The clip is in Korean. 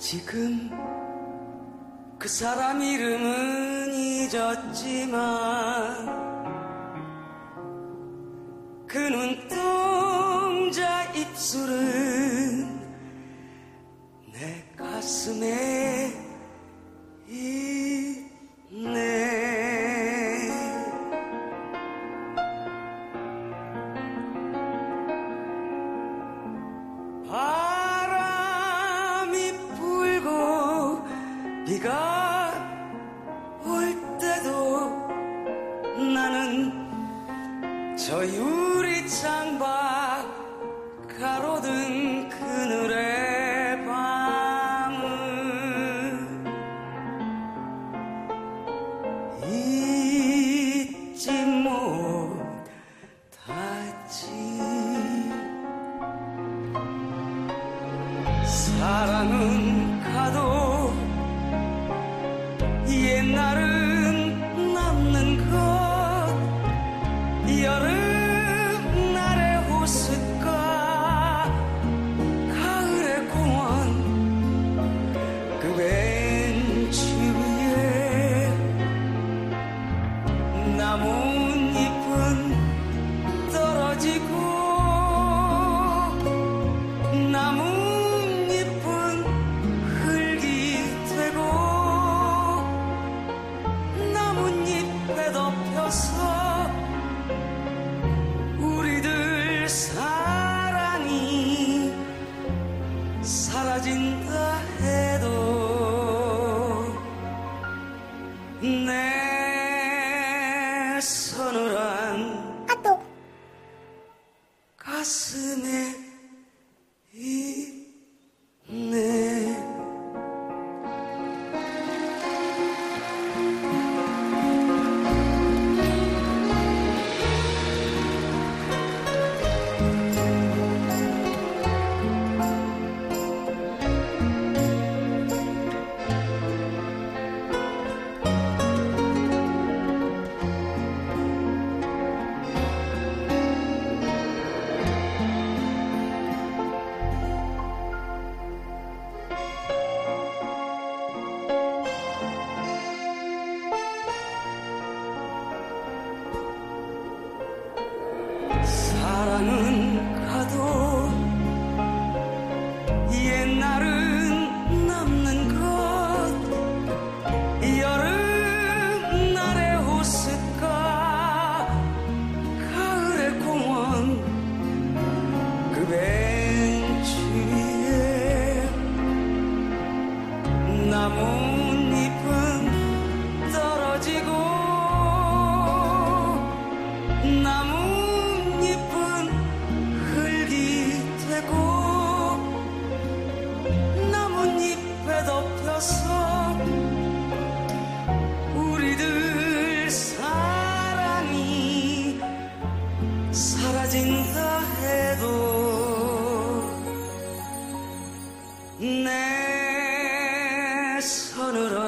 지금 그 사람 이름은 잊었지만 그 눈동자 입술은 저 유리창 밖 가로등 그늘의 밤을 잊지 못하지. 사랑은 가도 one 사라진다 해도 내 손으로